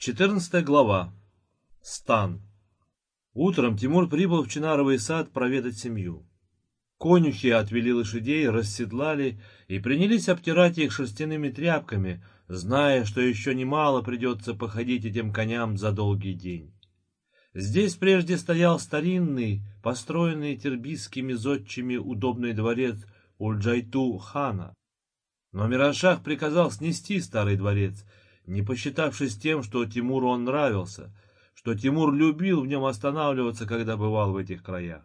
14 глава. Стан. Утром Тимур прибыл в Чинаровый сад проведать семью. Конюхи отвели лошадей, расседлали и принялись обтирать их шерстяными тряпками, зная, что еще немало придется походить этим коням за долгий день. Здесь прежде стоял старинный, построенный тербийскими зодчими удобный дворец Ульджайту-хана. Но Мираншах приказал снести старый дворец — не посчитавшись тем, что Тимуру он нравился, что Тимур любил в нем останавливаться, когда бывал в этих краях.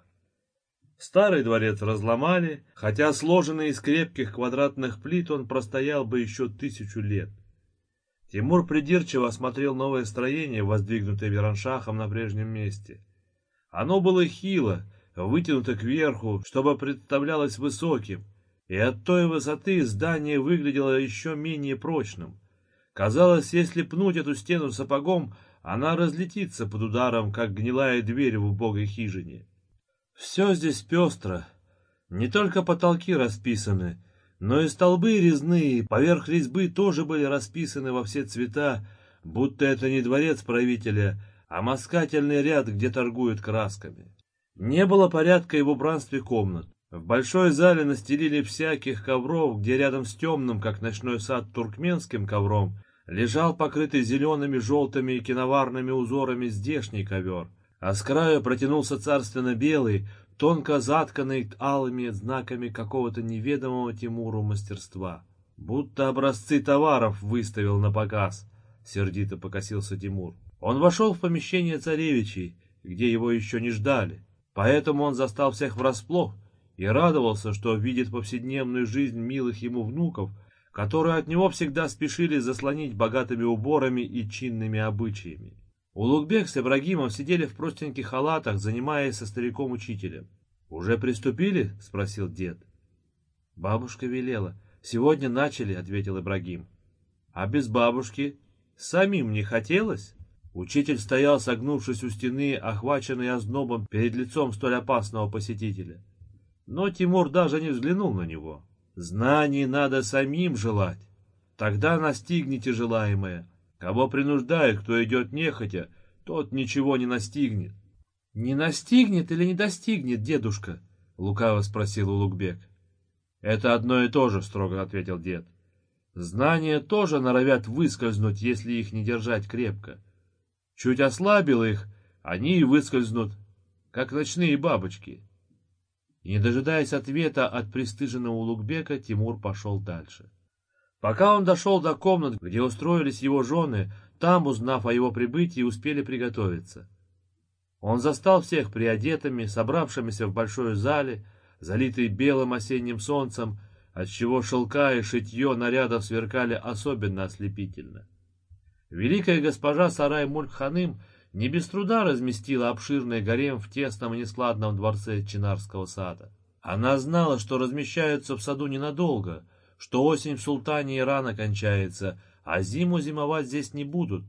Старый дворец разломали, хотя сложенный из крепких квадратных плит он простоял бы еще тысячу лет. Тимур придирчиво осмотрел новое строение, воздвигнутое Вераншахом на прежнем месте. Оно было хило, вытянуто кверху, чтобы представлялось высоким, и от той высоты здание выглядело еще менее прочным. Казалось, если пнуть эту стену сапогом, она разлетится под ударом, как гнилая дверь в убогой хижине. Все здесь пестро. Не только потолки расписаны, но и столбы резные, поверх резьбы тоже были расписаны во все цвета, будто это не дворец правителя, а москательный ряд, где торгуют красками. Не было порядка и в убранстве комнат. В большой зале настелили всяких ковров, где рядом с темным, как ночной сад, туркменским ковром, лежал покрытый зелеными, желтыми и киноварными узорами здешний ковер, а с края протянулся царственно-белый, тонко затканный алыми знаками какого-то неведомого Тимуру мастерства. Будто образцы товаров выставил на показ, сердито покосился Тимур. Он вошел в помещение царевичей, где его еще не ждали, поэтому он застал всех врасплох и радовался, что видит повседневную жизнь милых ему внуков, которые от него всегда спешили заслонить богатыми уборами и чинными обычаями. Улугбек с Ибрагимом сидели в простеньких халатах, занимаясь со стариком-учителем. «Уже приступили?» — спросил дед. «Бабушка велела. Сегодня начали», — ответил Ибрагим. «А без бабушки? Самим не хотелось?» Учитель стоял, согнувшись у стены, охваченный ознобом перед лицом столь опасного посетителя. Но Тимур даже не взглянул на него. Знаний надо самим желать. Тогда настигнете желаемое. Кого принуждают, кто идет нехотя, тот ничего не настигнет. — Не настигнет или не достигнет, дедушка? — лукаво спросил Улугбек. — Это одно и то же, — строго ответил дед. Знания тоже норовят выскользнуть, если их не держать крепко. Чуть ослабил их, они и выскользнут, как ночные бабочки. И, не дожидаясь ответа от пристыженного Улугбека, Тимур пошел дальше. Пока он дошел до комнат, где устроились его жены, там, узнав о его прибытии, успели приготовиться. Он застал всех приодетыми, собравшимися в большой зале, залитой белым осенним солнцем, отчего шелка и шитье нарядов сверкали особенно ослепительно. Великая госпожа Сарай Мульк-ханым — не без труда разместила обширный гарем в тесном и нескладном дворце Чинарского сада. Она знала, что размещаются в саду ненадолго, что осень в султане рано кончается, а зиму зимовать здесь не будут.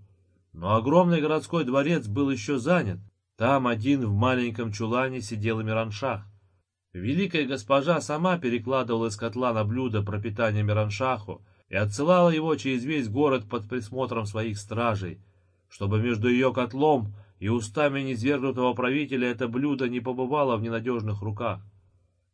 Но огромный городской дворец был еще занят. Там один в маленьком чулане сидел Мираншах. Великая госпожа сама перекладывала из котла на блюдо пропитание Мираншаху и отсылала его через весь город под присмотром своих стражей, чтобы между ее котлом и устами низвергнутого правителя это блюдо не побывало в ненадежных руках.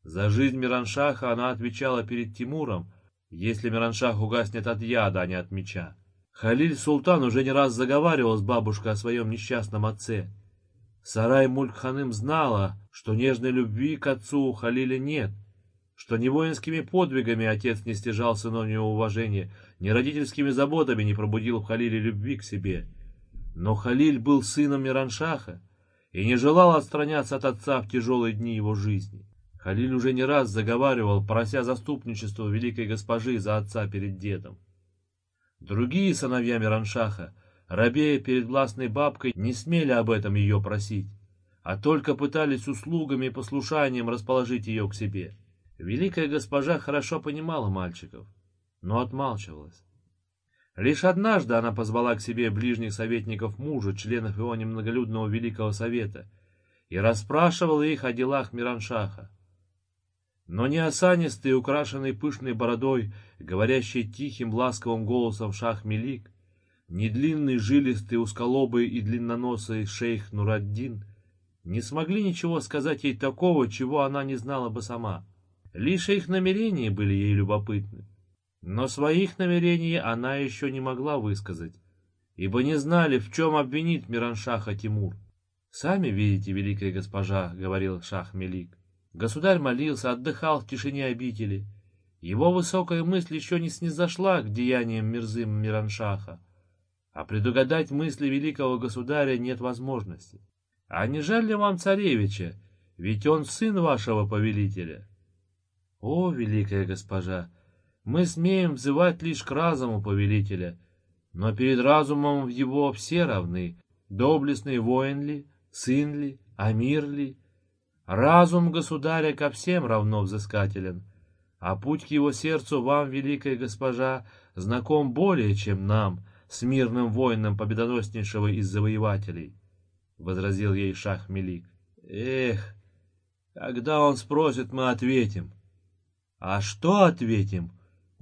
За жизнь Мираншаха она отвечала перед Тимуром, если Мираншах угаснет от яда, а не от меча. Халиль Султан уже не раз заговаривал с бабушкой о своем несчастном отце. Сарай Мулькханым знала, что нежной любви к отцу у Халиля нет, что ни воинскими подвигами отец не стяжал сыновнего уважения, ни родительскими заботами не пробудил в Халиле любви к себе — но Халиль был сыном Мираншаха и не желал отстраняться от отца в тяжелые дни его жизни. Халиль уже не раз заговаривал, прося заступничества великой госпожи за отца перед дедом. Другие сыновья Мираншаха, рабея перед властной бабкой, не смели об этом ее просить, а только пытались услугами и послушанием расположить ее к себе. Великая госпожа хорошо понимала мальчиков, но отмалчивалась. Лишь однажды она позвала к себе ближних советников мужа, членов его немноголюдного Великого Совета, и расспрашивала их о делах Мираншаха. Но не осанистый, украшенный пышной бородой, говорящий тихим ласковым голосом шах Мелик, ни длинный, жилистый, узколобый и длинноносый шейх Нураддин не смогли ничего сказать ей такого, чего она не знала бы сама. Лишь их намерения были ей любопытны. Но своих намерений она еще не могла высказать, ибо не знали, в чем обвинит Мираншаха Тимур. «Сами видите, великая госпожа», — говорил Шах Мелик. Государь молился, отдыхал в тишине обители. Его высокая мысль еще не снизошла к деяниям Мирзым Мираншаха, а предугадать мысли великого государя нет возможности. А не жаль ли вам царевича, ведь он сын вашего повелителя? О, великая госпожа, мы смеем взывать лишь к разуму повелителя, но перед разумом его все равны, доблестный воин ли, сын ли, амир ли. Разум государя ко всем равно взыскателен, а путь к его сердцу вам, великая госпожа, знаком более, чем нам, с мирным воином победоноснейшего из завоевателей. — возразил ей шах Мелик. — Эх, когда он спросит, мы ответим. — А что ответим?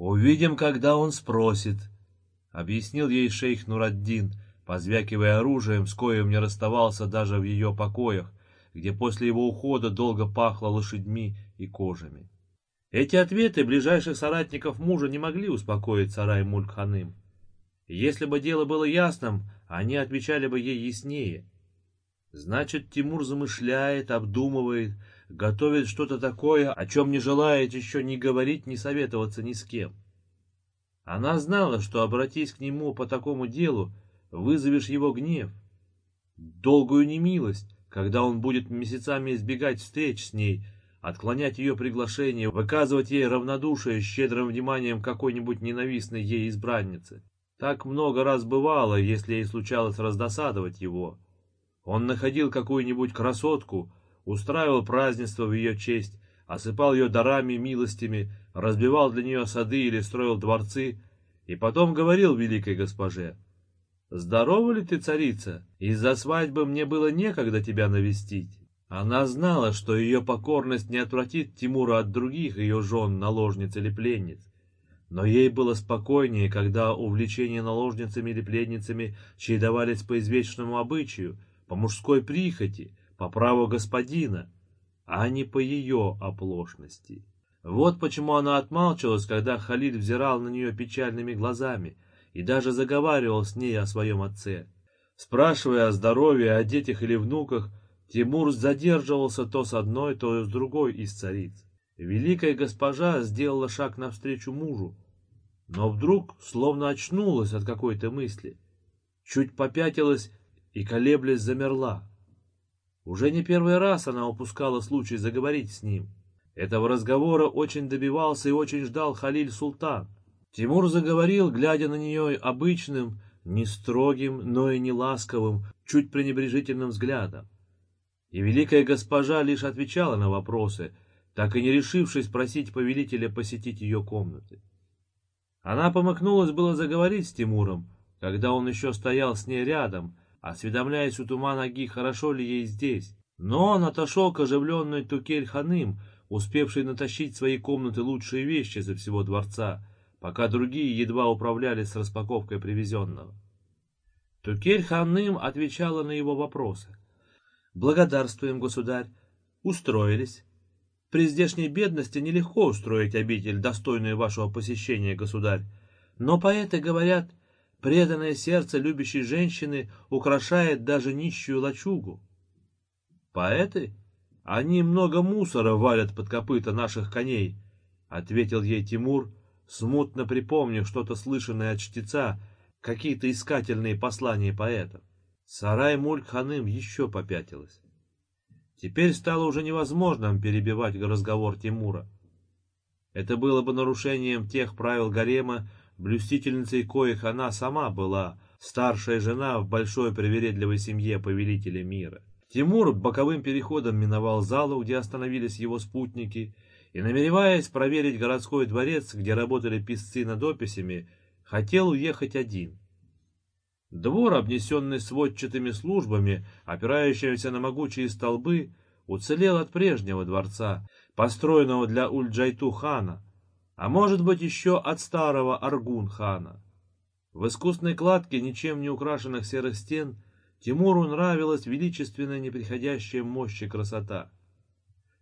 Увидим, когда он спросит, — объяснил ей шейх Нураддин, позвякивая оружием, с коем не расставался даже в ее покоях, где после его ухода долго пахло лошадьми и кожами. Эти ответы ближайших соратников мужа не могли успокоить Сарай Мулькханым. Если бы дело было ясным, они отвечали бы ей яснее. Значит, Тимур замышляет, обдумывает, готовит что-то такое, о чем не желает еще ни говорить, ни советоваться ни с кем. Она знала, что, обратись к нему по такому делу, вызовешь его гнев, долгую немилость, когда он будет месяцами избегать встреч с ней, отклонять ее приглашение, выказывать ей равнодушие щедрым вниманием какой-нибудь ненавистной ей избранницы. Так много раз бывало, если ей случалось раздосадовать его. Он находил какую-нибудь красотку, устраивал празднество в ее честь, осыпал ее дарами и милостями, разбивал для нее сады или строил дворцы, и потом говорил великой госпоже, «Здорова ли ты, царица? Из-за свадьбы мне было некогда тебя навестить». Она знала, что ее покорность не отвратит Тимура от других ее жен, наложниц или пленниц. Но ей было спокойнее, когда увлечения наложницами или пленницами чередовались по извечному обычаю, по мужской прихоти, по праву господина, а не по ее оплошности. Вот почему она отмалчивалась, когда Халид взирал на нее печальными глазами и даже заговаривал с ней о своем отце. Спрашивая о здоровье, о детях или внуках, Тимур задерживался то с одной, то с другой из цариц. Великая госпожа сделала шаг навстречу мужу, но вдруг словно очнулась от какой-то мысли, чуть попятилась и, колеблясь, замерла. Уже не первый раз она упускала случай заговорить с ним. Этого разговора очень добивался и очень ждал Халиль Султан. Тимур заговорил, глядя на нее обычным, не строгим, но и не ласковым, чуть пренебрежительным взглядом. И великая госпожа лишь отвечала на вопросы, так и не решившись просить повелителя посетить ее комнаты. Она помыкнулась было заговорить с Тимуром, когда он еще стоял с ней рядом, осведомляясь у Туманаги, хорошо ли ей здесь. Но он отошел к оживленной Тукель-ханым, успевшей натащить в свои комнаты лучшие вещи за всего дворца, пока другие едва управлялись с распаковкой привезенного. Тукель-ханым отвечала на его вопросы. «Благодарствуем, государь. Устроились. При здешней бедности нелегко устроить обитель, достойную вашего посещения, государь. Но поэты говорят, Преданное сердце любящей женщины украшает даже нищую лачугу. Поэты? Они много мусора валят под копыта наших коней, — ответил ей Тимур, смутно припомнив что-то слышанное от чтеца, какие-то искательные послания поэтов. Сарай Мульк-ханым еще попятилась. Теперь стало уже невозможным перебивать разговор Тимура. Это было бы нарушением тех правил гарема, блюстительницей коих она сама была, старшая жена в большой привередливой семье повелителя мира. Тимур боковым переходом миновал залу, где остановились его спутники, и, намереваясь проверить городской дворец, где работали писцы над описями, хотел уехать один. Двор, обнесенный сводчатыми службами, опирающимися на могучие столбы, уцелел от прежнего дворца, построенного для Ульджайту хана, а может быть еще от старого Аргун-хана. В искусной кладке ничем не украшенных серых стен Тимуру нравилась величественная неприходящая мощь и красота.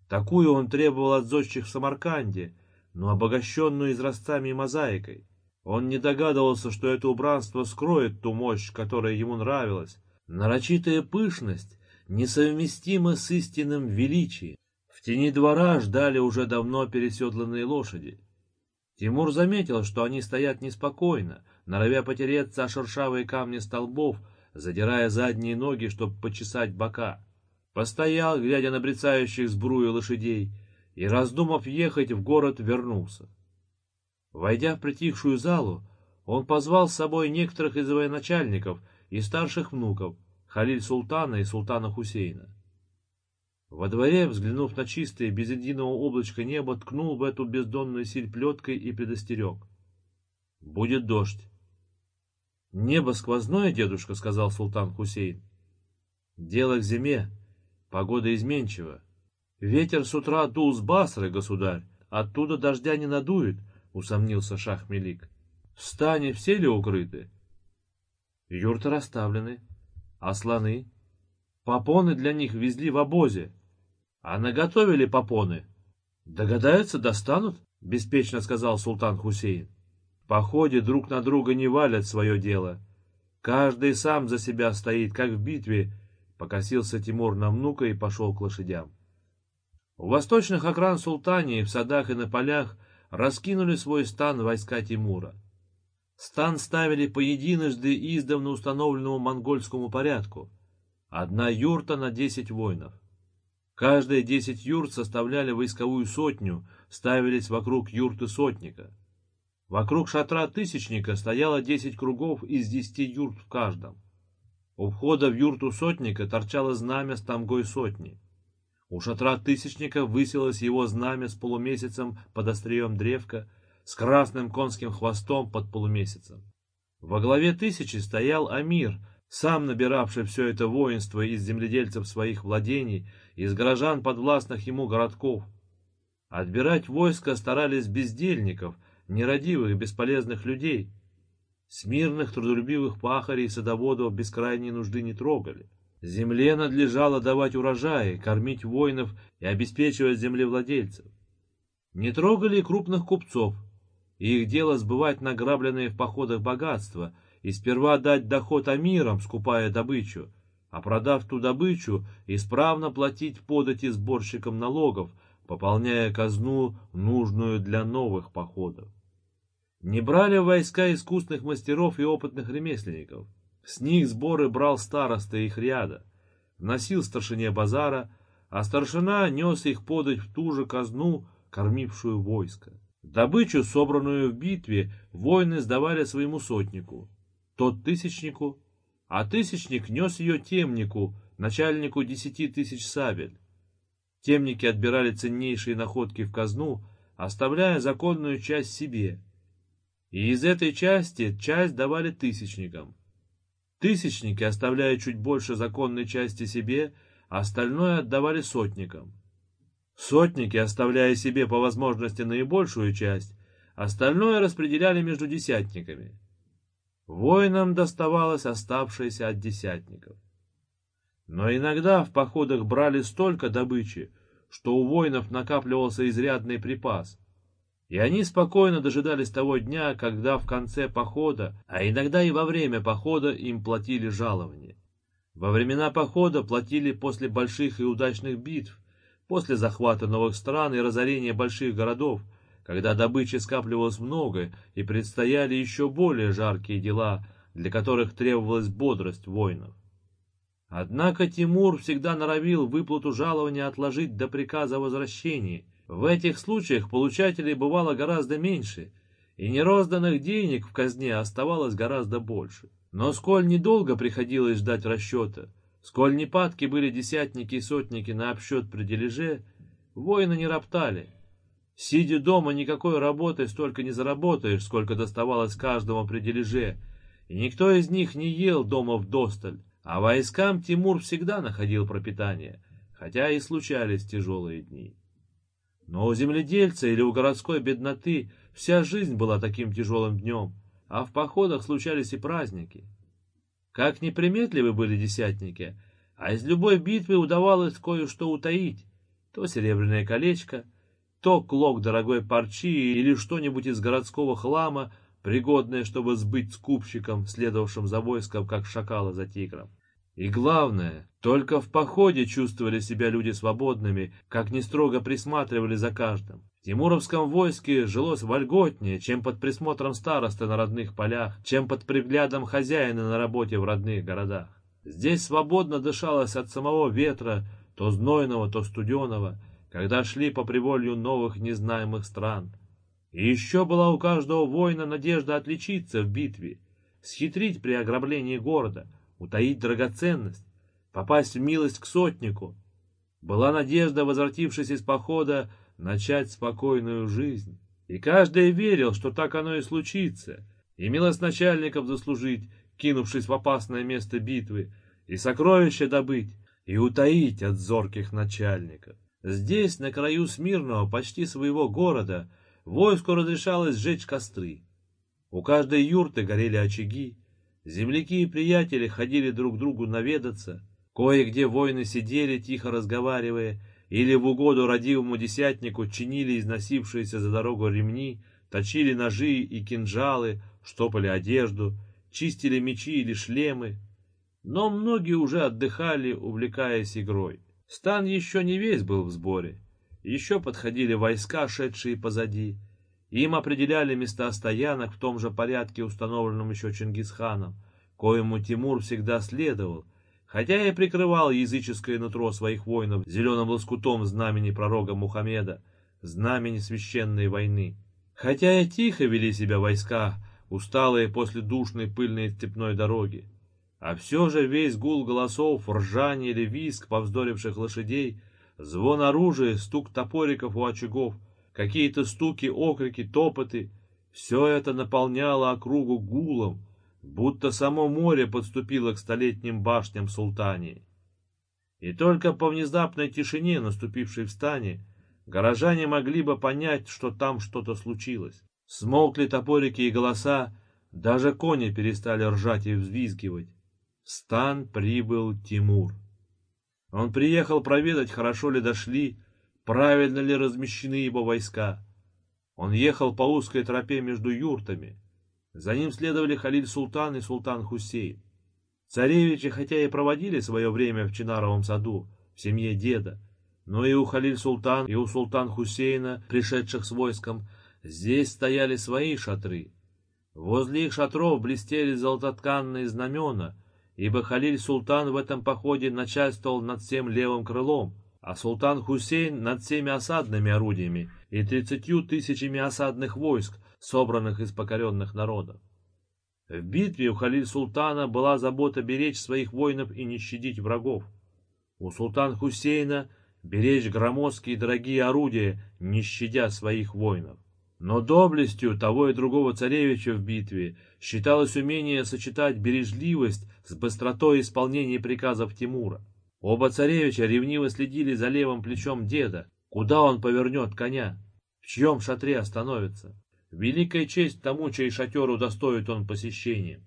Такую он требовал от зодчих в Самарканде, но обогащенную изразцами и мозаикой. Он не догадывался, что это убранство скроет ту мощь, которая ему нравилась. Нарочитая пышность несовместима с истинным величием. В тени двора ждали уже давно переседланные лошади. Тимур заметил, что они стоят неспокойно, норовя потереться о шершавые камни столбов, задирая задние ноги, чтобы почесать бока. Постоял, глядя на брецающих сбрую лошадей, и, раздумав ехать в город, вернулся. Войдя в притихшую залу, он позвал с собой некоторых из военачальников и старших внуков, Халиль Султана и Султана Хусейна. Во дворе, взглянув на чистое, без единого облачка небо, ткнул в эту бездонную силь плеткой и предостерег. «Будет дождь». «Небо сквозное, дедушка», — сказал Султан Хусейн. «Дело к зиме. Погода изменчива. Ветер с утра дул с Басры, государь. Оттуда дождя не надует», — усомнился Шах Мелик. «В стане все ли укрыты?» «Юрты расставлены. А слоны?» «Попоны для них везли в обозе. А наготовили попоны?» «Догадаются, достанут?» — беспечно сказал султан Хусейн. Походе друг на друга не валят свое дело. Каждый сам за себя стоит, как в битве, покосился Тимур на внука и пошел к лошадям. У восточных окран Султании, в садах и на полях, раскинули свой стан войска Тимура. Стан ставили по единожды издавна установленному монгольскому порядку. Одна юрта на десять воинов. Каждые десять юрт составляли войсковую сотню, ставились вокруг юрты сотника. Вокруг шатра тысячника стояло десять кругов из десяти юрт в каждом. У входа в юрту сотника торчало знамя с тамгой сотни. У шатра тысячника высилось его знамя с полумесяцем под острием древка, с красным конским хвостом под полумесяцем. Во главе тысячи стоял Амир, сам набиравший все это воинство из земледельцев своих владений из горожан подвластных ему городков. Отбирать войско старались бездельников, нерадивых, бесполезных людей. Смирных, трудолюбивых пахарей и садоводов без крайней нужды не трогали. Земле надлежало давать урожаи, кормить воинов и обеспечивать землевладельцев. Не трогали и крупных купцов. И их дело сбывать награбленные в походах богатства и сперва дать доход амирам, скупая добычу, а продав ту добычу, исправно платить подати сборщикам налогов, пополняя казну, нужную для новых походов. Не брали войска искусных мастеров и опытных ремесленников. С них сборы брал староста их ряда, носил старшине базара, а старшина нес их подать в ту же казну, кормившую войско. Добычу, собранную в битве, воины сдавали своему сотнику, тот тысячнику, а тысячник нес ее темнику, начальнику десяти тысяч сабель. Темники отбирали ценнейшие находки в казну, оставляя законную часть себе. И из этой части часть давали тысячникам. Тысячники, оставляя чуть больше законной части себе, остальное отдавали сотникам. Сотники, оставляя себе по возможности наибольшую часть, остальное распределяли между десятниками. Воинам доставалось оставшееся от десятников. Но иногда в походах брали столько добычи, что у воинов накапливался изрядный припас. И они спокойно дожидались того дня, когда в конце похода, а иногда и во время похода им платили жалование. Во времена похода платили после больших и удачных битв, после захвата новых стран и разорения больших городов, когда добычи скапливалось много и предстояли еще более жаркие дела, для которых требовалась бодрость воинов. Однако Тимур всегда норовил выплату жалования отложить до приказа о возвращении. В этих случаях получателей бывало гораздо меньше, и нерозданных денег в казне оставалось гораздо больше. Но сколь недолго приходилось ждать расчета, сколь непадки были десятники и сотники на обсчет при дележе, воины не роптали — Сидя дома, никакой работы столько не заработаешь, сколько доставалось каждому при дележе, и никто из них не ел дома в досталь, а войскам Тимур всегда находил пропитание, хотя и случались тяжелые дни. Но у земледельца или у городской бедноты вся жизнь была таким тяжелым днем, а в походах случались и праздники. Как неприметливы были десятники, а из любой битвы удавалось кое-что утаить, то серебряное колечко, то клок дорогой парчи или что-нибудь из городского хлама, пригодное, чтобы сбыть скупщикам, следовавшим за войском, как шакала за тигром. И главное, только в походе чувствовали себя люди свободными, как не строго присматривали за каждым. В Тимуровском войске жилось вольготнее, чем под присмотром старосты на родных полях, чем под приглядом хозяина на работе в родных городах. Здесь свободно дышалось от самого ветра, то знойного, то студеного, когда шли по приволью новых незнаемых стран. И еще была у каждого воина надежда отличиться в битве, схитрить при ограблении города, утаить драгоценность, попасть в милость к сотнику. Была надежда, возвратившись из похода, начать спокойную жизнь. И каждый верил, что так оно и случится, и милость начальников заслужить, кинувшись в опасное место битвы, и сокровища добыть, и утаить от зорких начальников. Здесь, на краю Смирного, почти своего города, войску разрешалось сжечь костры. У каждой юрты горели очаги, земляки и приятели ходили друг другу наведаться, кое-где воины сидели, тихо разговаривая, или в угоду родивому десятнику чинили износившиеся за дорогу ремни, точили ножи и кинжалы, штопали одежду, чистили мечи или шлемы. Но многие уже отдыхали, увлекаясь игрой. Стан еще не весь был в сборе. Еще подходили войска, шедшие позади. Им определяли места стоянок в том же порядке, установленном еще Чингисханом, коему Тимур всегда следовал, хотя и прикрывал языческое нутро своих воинов зеленым лоскутом знамени пророка Мухаммеда, знамени священной войны. Хотя и тихо вели себя войска, усталые после душной пыльной степной дороги. А все же весь гул голосов, ржание или визг повздоривших лошадей, звон оружия, стук топориков у очагов, какие-то стуки, окрики, топоты — все это наполняло округу гулом, будто само море подступило к столетним башням султании. И только по внезапной тишине, наступившей в стане, горожане могли бы понять, что там что-то случилось. Смолкли топорики и голоса, даже кони перестали ржать и взвизгивать. Стан прибыл Тимур. Он приехал проведать, хорошо ли дошли, правильно ли размещены его войска. Он ехал по узкой тропе между юртами, за ним следовали Халиль Султан и Султан Хусейн. Царевичи, хотя и проводили свое время в Чинаровом саду, в семье деда, но и у Халиль Султан, и у Султан Хусейна, пришедших с войском, здесь стояли свои шатры. Возле их шатров блестели золототканные знамена, ибо Халиль Султан в этом походе начальствовал над всем левым крылом, а Султан Хусейн над всеми осадными орудиями и тридцатью тысячами осадных войск, собранных из покоренных народов. В битве у Халиль-Султана была забота беречь своих воинов и не щадить врагов. У султан Хусейна беречь громоздкие дорогие орудия, не щадя своих воинов. Но доблестью того и другого царевича в битве считалось умение сочетать бережливость с быстротой исполнения приказов Тимура. Оба царевича ревниво следили за левым плечом деда, куда он повернет коня, в чьем шатре остановится. Великая честь тому, чей шатер удостоит он посещения.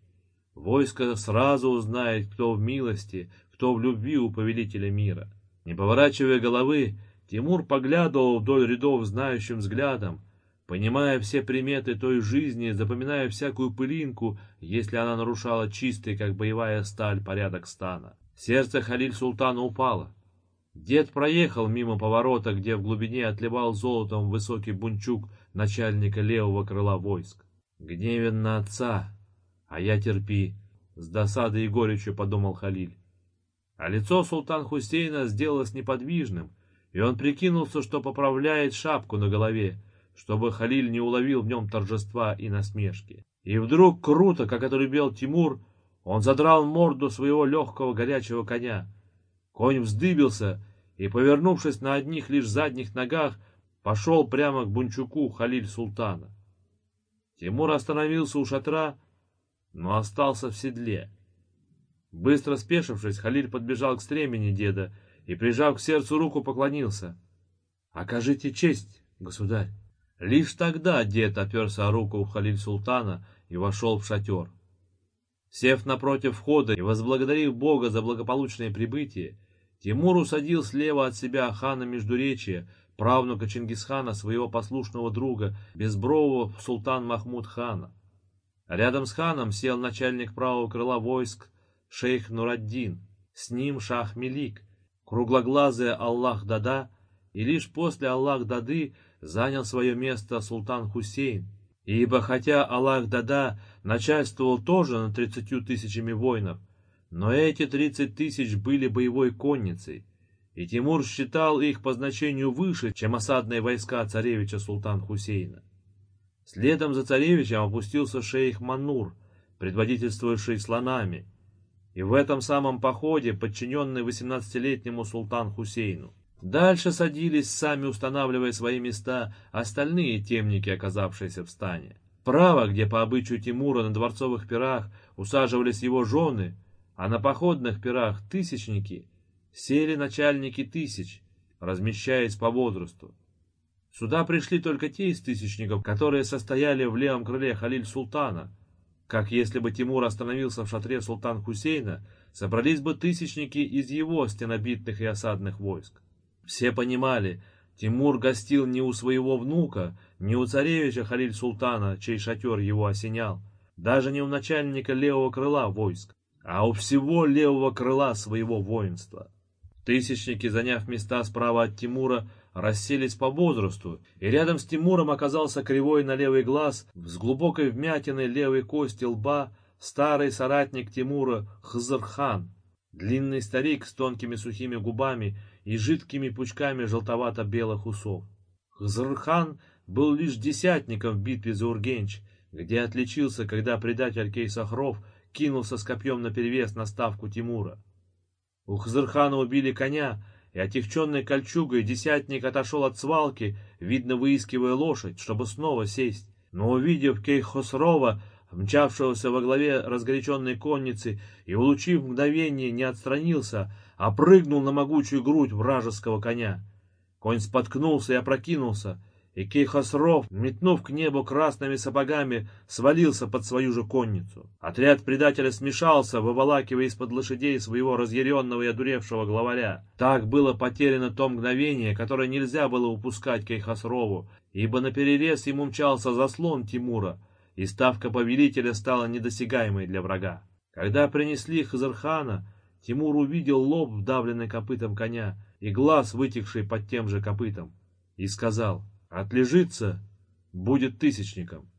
Войско сразу узнает, кто в милости, кто в любви у повелителя мира. Не поворачивая головы, Тимур поглядывал вдоль рядов знающим взглядом, понимая все приметы той жизни, запоминая всякую пылинку, если она нарушала чистый, как боевая сталь, порядок стана. Сердце Халиль Султана упало. Дед проехал мимо поворота, где в глубине отливал золотом высокий бунчук начальника левого крыла войск. Гневен на отца, а я терпи, с досадой и горечью подумал Халиль. А лицо султан Хусейна сделалось неподвижным, и он прикинулся, что поправляет шапку на голове, чтобы Халиль не уловил в нем торжества и насмешки. И вдруг, круто, как это любил Тимур, он задрал морду своего легкого горячего коня. Конь вздыбился и, повернувшись на одних лишь задних ногах, пошел прямо к Бунчуку Халиль Султана. Тимур остановился у шатра, но остался в седле. Быстро спешившись, Халиль подбежал к стремени деда и, прижав к сердцу руку, поклонился. «Окажите честь, государь!» Лишь тогда дед оперся о руку Халиль Султана и вошел в шатер. Сев напротив входа и возблагодарив Бога за благополучное прибытие, Тимур усадил слева от себя хана Междуречия, правнука Чингисхана, своего послушного друга, безбрового султан Махмуд хана. Рядом с ханом сел начальник правого крыла войск шейх Нураддин, с ним шах Мелик, круглоглазый Аллах Дада, и лишь после Аллах Дады занял свое место султан Хусейн, ибо хотя Аллах Дада начальствовал тоже над тридцатью тысячами воинов, но эти тридцать тысяч были боевой конницей, и Тимур считал их по значению выше, чем осадные войска царевича Султан Хусейна. Следом за царевичем опустился шейх Манур, предводительствующий слонами, и в этом самом походе подчиненный 18-летнему султан Хусейну. Дальше садились, сами устанавливая свои места, остальные темники, оказавшиеся в стане. Право, где по обычаю Тимура на дворцовых пирах усаживались его жены, а на походных пирах тысячники, сели начальники тысяч, размещаясь по возрасту. Сюда пришли только те из тысячников, которые состояли в левом крыле Халиль-Султана. Как если бы Тимур остановился в шатре Султан Хусейна, собрались бы тысячники из его стенобитных и осадных войск. Все понимали, Тимур гостил не у своего внука, не у царевича Халиль-Султана, чей шатер его осенял, даже не у начальника левого крыла войск, а у всего левого крыла своего воинства. Тысячники, заняв места справа от Тимура, расселись по возрасту, и рядом с Тимуром оказался кривой на левый глаз, с глубокой вмятиной левой кости лба, старый соратник Тимура Хзырхан, длинный старик с тонкими сухими губами и жидкими пучками желтовато-белых усов. Хзырхан был лишь десятником в битве за Ургенч, где отличился, когда предатель Кейсахров кинулся с копьем наперевес на ставку Тимура. У Хзырхана убили коня, и отягченной кольчугой десятник отошел от свалки, видно выискивая лошадь, чтобы снова сесть. Но увидев Кейхосрова, мчавшегося во главе разгоряченной конницы, и, улучив мгновение, не отстранился, а прыгнул на могучую грудь вражеского коня. Конь споткнулся и опрокинулся, и Кейхосров, метнув к небу красными сапогами, свалился под свою же конницу. Отряд предателя смешался, выволакивая из-под лошадей своего разъяренного и одуревшего главаря. Так было потеряно то мгновение, которое нельзя было упускать Кейхосрову, ибо наперерез ему мчался заслон Тимура, и ставка повелителя стала недосягаемой для врага. Когда принесли Хазархана, Тимур увидел лоб, вдавленный копытом коня, и глаз, вытекший под тем же копытом, и сказал — Отлежится, будет тысячником.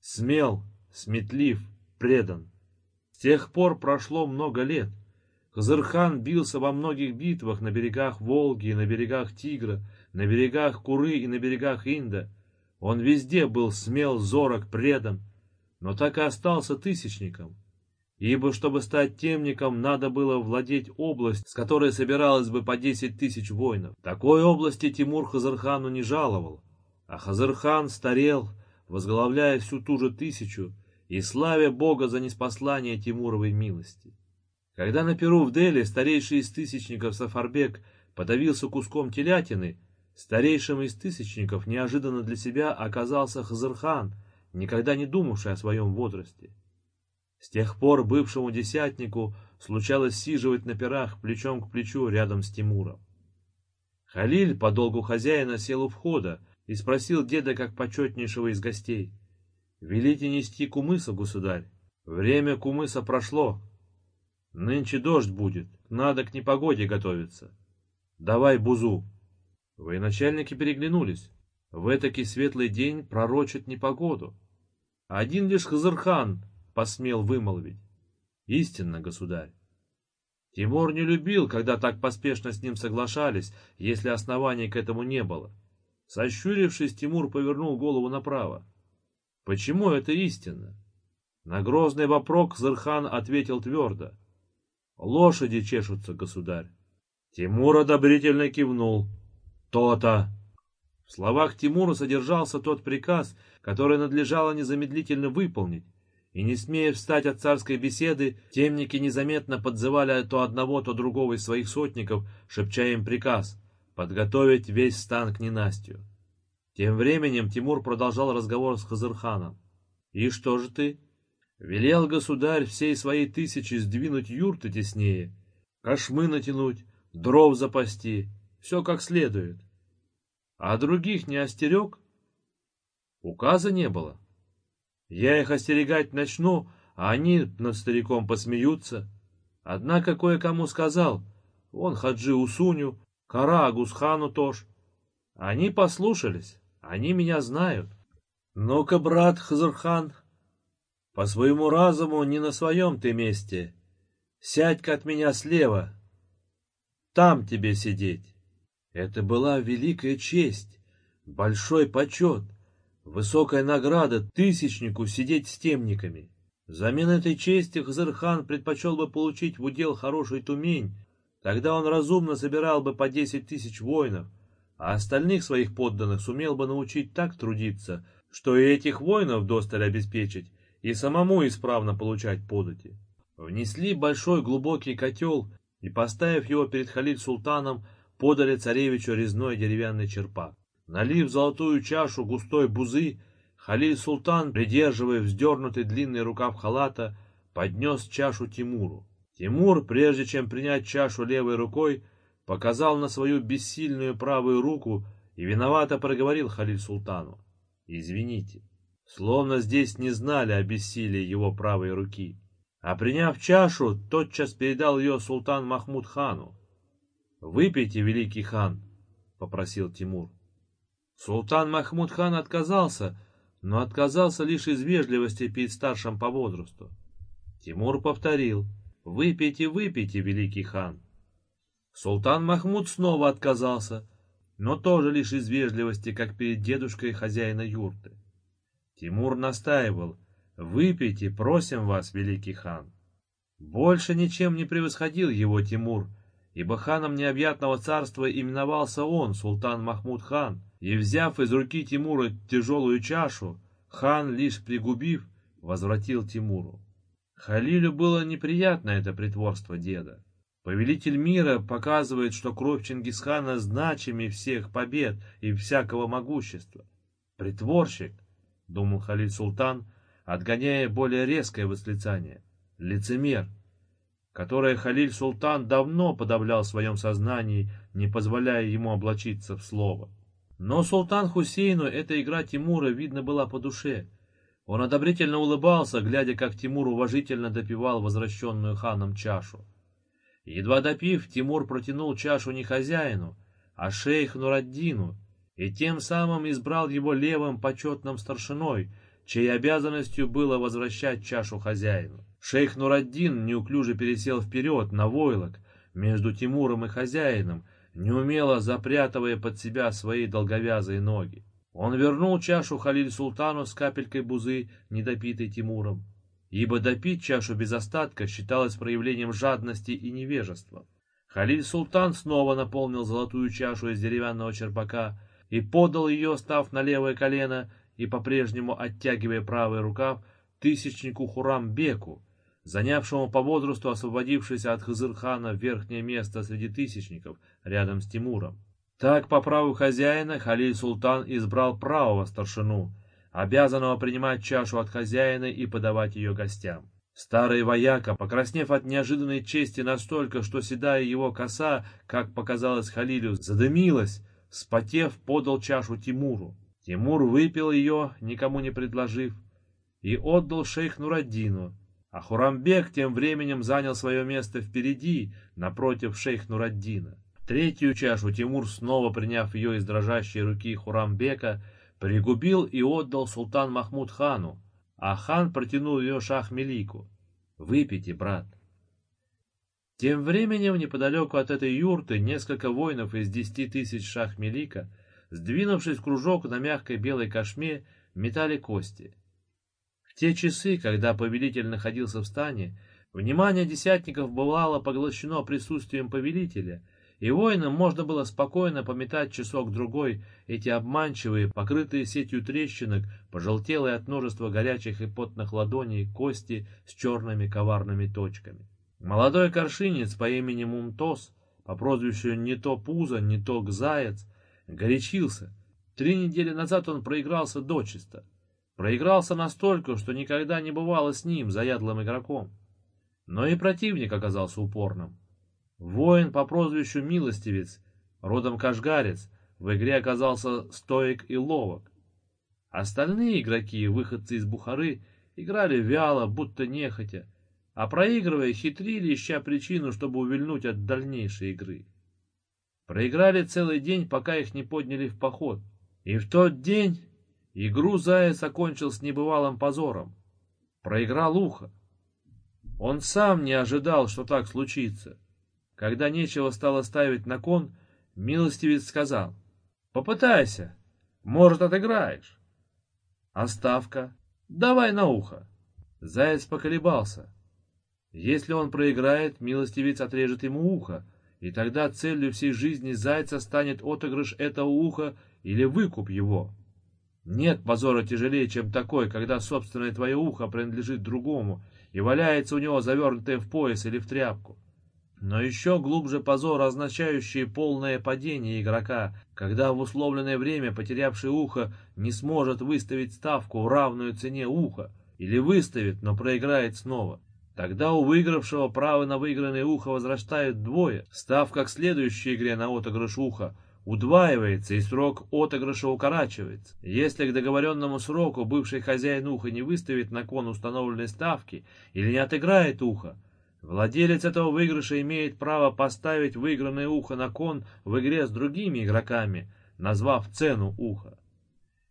Смел, сметлив, предан. С тех пор прошло много лет. Хазырхан бился во многих битвах на берегах Волги и на берегах Тигра, на берегах Куры и на берегах Инда. Он везде был смел, зорок, предан, но так и остался тысячником. Ибо, чтобы стать темником, надо было владеть область, с которой собиралось бы по десять тысяч воинов. Такой области Тимур Хазархану не жаловал, а Хазырхан старел, возглавляя всю ту же тысячу и славя Бога за неспослание Тимуровой милости. Когда на Перу в Дели старейший из тысячников Сафарбек подавился куском телятины, старейшим из тысячников неожиданно для себя оказался Хазырхан, никогда не думавший о своем возрасте. С тех пор бывшему десятнику случалось сиживать на пирах плечом к плечу рядом с Тимуром. Халиль по долгу хозяина сел у входа, и спросил деда как почетнейшего из гостей. «Велите нести кумыса, государь? Время кумыса прошло. Нынче дождь будет, надо к непогоде готовиться. Давай бузу». Военачальники переглянулись. В этакий светлый день пророчат непогоду. Один лишь Хазырхан посмел вымолвить. Истинно, государь. Тимур не любил, когда так поспешно с ним соглашались, если оснований к этому не было. Сощурившись, Тимур повернул голову направо. Почему это истинно? На грозный вопрос Зырхан ответил твердо. Лошади чешутся, государь. Тимур одобрительно кивнул. То-то. В словах Тимура содержался тот приказ, который надлежало незамедлительно выполнить, и, не смея встать от царской беседы, темники незаметно подзывали то одного, то другого из своих сотников, шепча им приказ подготовить весь стан к ненастью. Тем временем Тимур продолжал разговор с Хазырханом. «И что же ты? Велел государь всей своей тысячи сдвинуть юрты теснее, кошмы натянуть, дров запасти, все как следует. А других не остерег? Указа не было. Я их остерегать начну, а они над стариком посмеются. Однако кое-кому сказал, вон Хаджи Усуню, Кара Агусхану тоже. Они послушались, они меня знают. Ну-ка, брат Хазархан, по своему разуму не на своем ты месте. Сядь-ка от меня слева. Там тебе сидеть. Это была великая честь, большой почет, высокая награда тысячнику сидеть с темниками. Взамен этой чести Хазархан предпочел бы получить в удел хороший тумень, тогда он разумно собирал бы по десять тысяч воинов, а остальных своих подданных сумел бы научить так трудиться, что и этих воинов досталь обеспечить, и самому исправно получать подати. Внесли большой глубокий котел и, поставив его перед халиль-султаном, подали царевичу резной деревянный черпак. Налив золотую чашу густой бузы, халиль-султан, придерживая вздернутый длинный рукав халата, поднес чашу Тимуру. Тимур, прежде чем принять чашу левой рукой, показал на свою бессильную правую руку и виновато проговорил халиль-султану. «Извините» словно здесь не знали о бессилии его правой руки. А приняв чашу, тотчас передал ее султан Махмуд хану. «Выпейте, великий хан», — попросил Тимур. Султан Махмуд хан отказался, но отказался лишь из вежливости перед старшим по возрасту. Тимур повторил «Выпейте, выпейте, великий хан». Султан Махмуд снова отказался, но тоже лишь из вежливости, как перед дедушкой хозяина юрты. Тимур настаивал, «Выпейте, просим вас, великий хан». Больше ничем не превосходил его Тимур, ибо ханом необъятного царства именовался он, султан Махмуд хан, и, взяв из руки Тимура тяжелую чашу, хан, лишь пригубив, возвратил Тимуру. Халилю было неприятно это притворство деда. Повелитель мира показывает, что кровь Чингисхана значимее всех побед и всякого могущества. Притворщик — думал Халид Султан, отгоняя более резкое восклицание. Лицемер, которое Халиль Султан давно подавлял в своем сознании, не позволяя ему облачиться в слово. Но Султан Хусейну эта игра Тимура, видно, была по душе. Он одобрительно улыбался, глядя, как Тимур уважительно допивал возвращенную ханом чашу. Едва допив, Тимур протянул чашу не хозяину, а шейх Нураддину, и тем самым избрал его левым почетным старшиной, чьей обязанностью было возвращать чашу хозяину. Шейх Нураддин неуклюже пересел вперед на войлок между Тимуром и хозяином, неумело запрятывая под себя свои долговязые ноги. Он вернул чашу Халиль-Султану с капелькой бузы, недопитой Тимуром, ибо допить чашу без остатка считалось проявлением жадности и невежества. Халиль-Султан снова наполнил золотую чашу из деревянного черпака, и подал ее, став на левое колено и по-прежнему оттягивая правый рукав, тысячнику Хурам-беку, занявшему по возрасту освободившийся от Хызырхана верхнее место среди тысячников рядом с Тимуром. Так, по праву хозяина, Халиль Султан избрал правого старшину, обязанного принимать чашу от хозяина и подавать ее гостям. Старый вояка, покраснев от неожиданной чести настолько, что седая его коса, как показалось Халилю, задымилась, Спотев, подал чашу Тимуру. Тимур выпил ее, никому не предложив, и отдал шейх Нураддину. А Хурамбек тем временем занял свое место впереди, напротив шейх Нураддина. Третью чашу Тимур, снова приняв ее из дрожащей руки Хурамбека, пригубил и отдал султан Махмуд хану, а хан протянул ее шах Мелику. «Выпейте, брат». Тем временем, неподалеку от этой юрты, несколько воинов из десяти тысяч шахмелика, сдвинувшись в кружок на мягкой белой кошме, метали кости. В те часы, когда повелитель находился в стане, внимание десятников бывало поглощено присутствием повелителя, и воинам можно было спокойно пометать часок-другой эти обманчивые, покрытые сетью трещинок, пожелтелые от множества горячих и потных ладоней кости с черными коварными точками. Молодой коршинец по имени Мумтос, по прозвищу не то Пузо, не то Заяц, горячился. Три недели назад он проигрался дочисто. Проигрался настолько, что никогда не бывало с ним, заядлым игроком. Но и противник оказался упорным. Воин по прозвищу Милостивец, родом Кашгарец, в игре оказался стоек и ловок. Остальные игроки, выходцы из Бухары, играли вяло, будто нехотя, а проигрывая, хитрили, ища причину, чтобы увильнуть от дальнейшей игры. Проиграли целый день, пока их не подняли в поход. И в тот день игру Заяц окончил с небывалым позором. Проиграл ухо. Он сам не ожидал, что так случится. Когда нечего стало ставить на кон, милостивец сказал, «Попытайся, может, отыграешь». «А ставка? Давай на ухо». Заяц поколебался. Если он проиграет, милостивец отрежет ему ухо, и тогда целью всей жизни зайца станет отыгрыш этого уха или выкуп его. Нет позора тяжелее, чем такой, когда собственное твое ухо принадлежит другому и валяется у него завернутое в пояс или в тряпку. Но еще глубже позор, означающий полное падение игрока, когда в условленное время потерявший ухо не сможет выставить ставку в равную цене уха, или выставит, но проиграет снова. Тогда у выигравшего право на выигранное ухо возрастает вдвое, ставка к следующей игре на отыгрыш уха удваивается и срок отыгрыша укорачивается. Если к договоренному сроку бывший хозяин уха не выставит на кон установленной ставки или не отыграет ухо, Владелец этого выигрыша имеет право поставить выигранное ухо на кон в игре с другими игроками, назвав цену уха.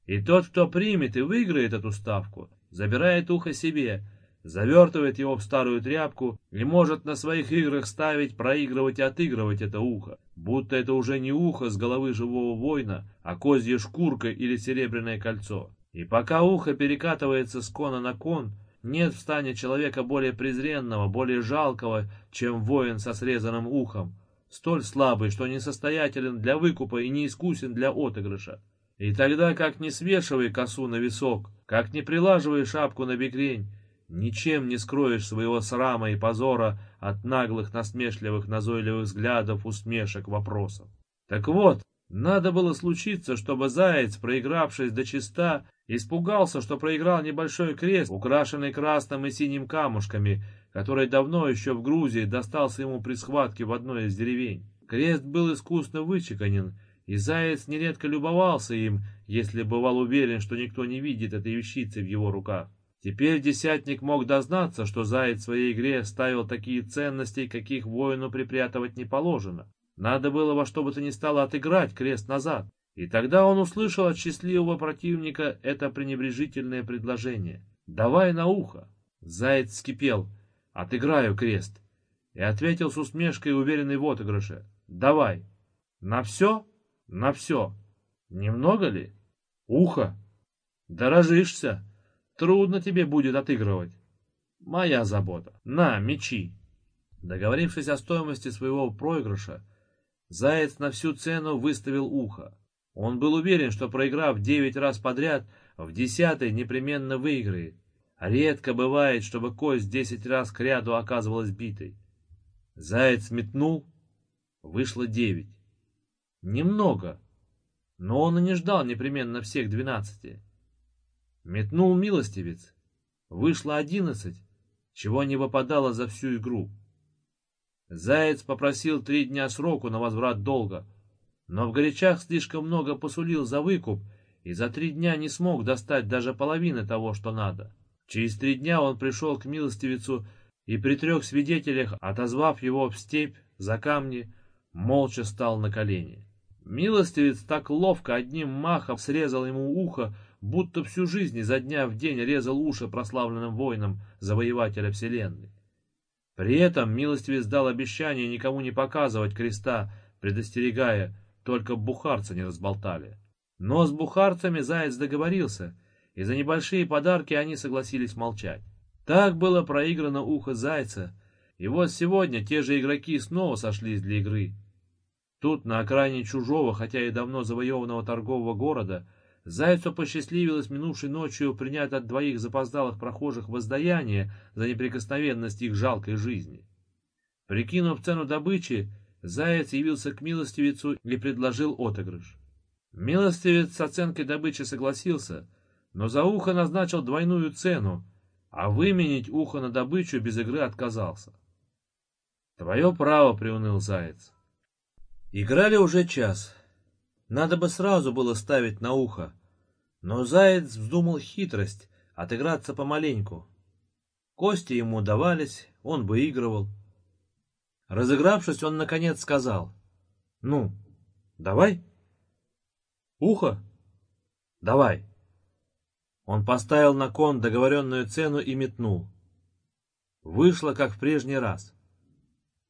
И тот, кто примет и выиграет эту ставку, забирает ухо себе, завертывает его в старую тряпку и может на своих играх ставить, проигрывать и отыгрывать это ухо, будто это уже не ухо с головы живого воина, а козья шкурка или серебряное кольцо. И пока ухо перекатывается с кона на кон, нет в стане человека более презренного, более жалкого, чем воин со срезанным ухом, столь слабый, что несостоятелен для выкупа и неискусен для отыгрыша. И тогда, как не свешивай косу на висок, как не прилаживай шапку на бекрень, ничем не скроешь своего срама и позора от наглых, насмешливых, назойливых взглядов, усмешек, вопросов. Так вот, надо было случиться, чтобы заяц, проигравшись до чиста, испугался, что проиграл небольшой крест, украшенный красным и синим камушками, который давно еще в Грузии достался ему при схватке в одной из деревень. Крест был искусно вычеканен, и заяц нередко любовался им, если бывал уверен, что никто не видит этой вещицы в его руках. Теперь десятник мог дознаться, что заяц в своей игре ставил такие ценности, каких воину припрятывать не положено. Надо было во что бы то ни стало отыграть крест назад. И тогда он услышал от счастливого противника это пренебрежительное предложение. «Давай на ухо!» Заяц скипел. «Отыграю крест!» И ответил с усмешкой, уверенной в отыгрыше. «Давай!» «На все?» «На все!» «Немного ли?» «Ухо!» «Дорожишься!» «Трудно тебе будет отыгрывать!» «Моя забота!» «На, мечи!» Договорившись о стоимости своего проигрыша, Заяц на всю цену выставил ухо. Он был уверен, что проиграв девять раз подряд, в десятый непременно выиграет. Редко бывает, чтобы кость десять раз к ряду оказывалась битой. Заяц метнул, вышло девять. Немного, но он и не ждал непременно всех двенадцати. Метнул милостивец, вышло одиннадцать, чего не выпадало за всю игру. Заяц попросил три дня сроку на возврат долга, но в горячах слишком много посулил за выкуп и за три дня не смог достать даже половины того, что надо. Через три дня он пришел к милостивицу и при трех свидетелях, отозвав его в степь за камни, молча стал на колени. Милостивец так ловко одним махом срезал ему ухо, будто всю жизнь изо дня в день резал уши прославленным воинам завоевателя вселенной. При этом милостивец дал обещание никому не показывать креста, предостерегая, только бухарцы не разболтали. Но с бухарцами заяц договорился, и за небольшие подарки они согласились молчать. Так было проиграно ухо зайца, и вот сегодня те же игроки снова сошлись для игры. Тут, на окраине чужого, хотя и давно завоеванного торгового города, Зайцу посчастливилось минувшей ночью принять от двоих запоздалых прохожих воздаяние за неприкосновенность их жалкой жизни. Прикинув цену добычи, Заяц явился к милостивицу и предложил отыгрыш. Милостивец с оценкой добычи согласился, но за ухо назначил двойную цену, а выменить ухо на добычу без игры отказался. Твое право, приуныл заяц. Играли уже час. Надо бы сразу было ставить на ухо, но заяц вздумал хитрость, отыграться помаленьку. Кости ему давались, он выигрывал. Разыгравшись, он наконец сказал. «Ну, давай?» «Ухо?» «Давай». Он поставил на кон договоренную цену и метнул. Вышло, как в прежний раз.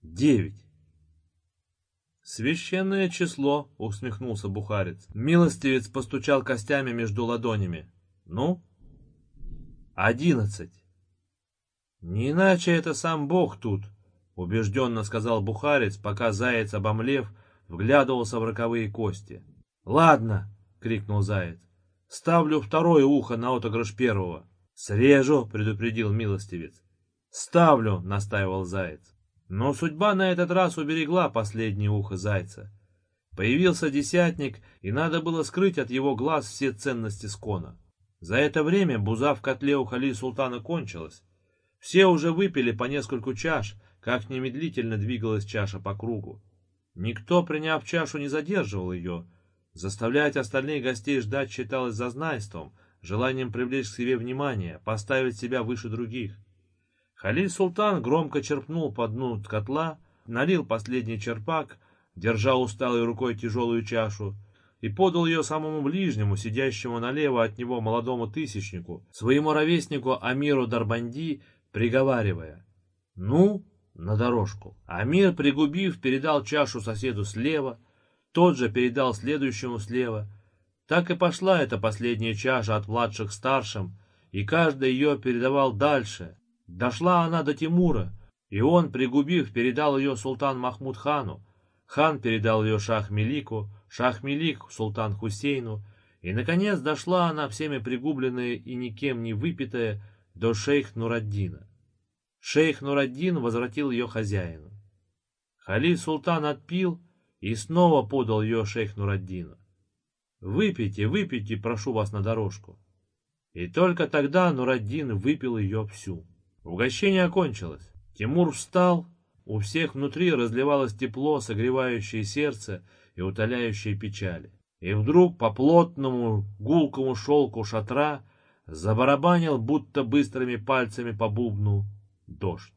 Девять. «Священное число», — усмехнулся бухарец. Милостивец постучал костями между ладонями. «Ну?» «Одиннадцать». «Не иначе это сам Бог тут», — убежденно сказал бухарец, пока заяц, обомлев, вглядывался в роковые кости. «Ладно», — крикнул заяц. Ставлю второе ухо на отыгрыш первого. Срежу, предупредил милостивец. Ставлю, настаивал заяц. Но судьба на этот раз уберегла последнее ухо зайца. Появился десятник, и надо было скрыть от его глаз все ценности скона. За это время буза в котле у Хали Султана кончилась. Все уже выпили по нескольку чаш, как немедлительно двигалась чаша по кругу. Никто, приняв чашу, не задерживал ее, Заставлять остальных гостей ждать считалось зазнайством, желанием привлечь к себе внимание, поставить себя выше других. Халиль Султан громко черпнул по дну котла, налил последний черпак, держа усталой рукой тяжелую чашу, и подал ее самому ближнему, сидящему налево от него молодому тысячнику, своему ровеснику Амиру Дарбанди, приговаривая «Ну, на дорожку». Амир, пригубив, передал чашу соседу слева, тот же передал следующему слева. Так и пошла эта последняя чаша от младших старшим, и каждый ее передавал дальше. Дошла она до Тимура, и он, пригубив, передал ее султан Махмуд хану. Хан передал ее шах Мелику, шах Мелик султан Хусейну, и, наконец, дошла она, всеми пригубленная и никем не выпитая, до шейх Нураддина. Шейх Нураддин возвратил ее хозяину. Халиф султан отпил, и снова подал ее шейх Нураддину. «Выпейте, выпейте, прошу вас на дорожку». И только тогда Нураддин выпил ее всю. Угощение окончилось. Тимур встал, у всех внутри разливалось тепло, согревающее сердце и утоляющее печали. И вдруг по плотному гулкому шелку шатра забарабанил, будто быстрыми пальцами по бубну, дождь.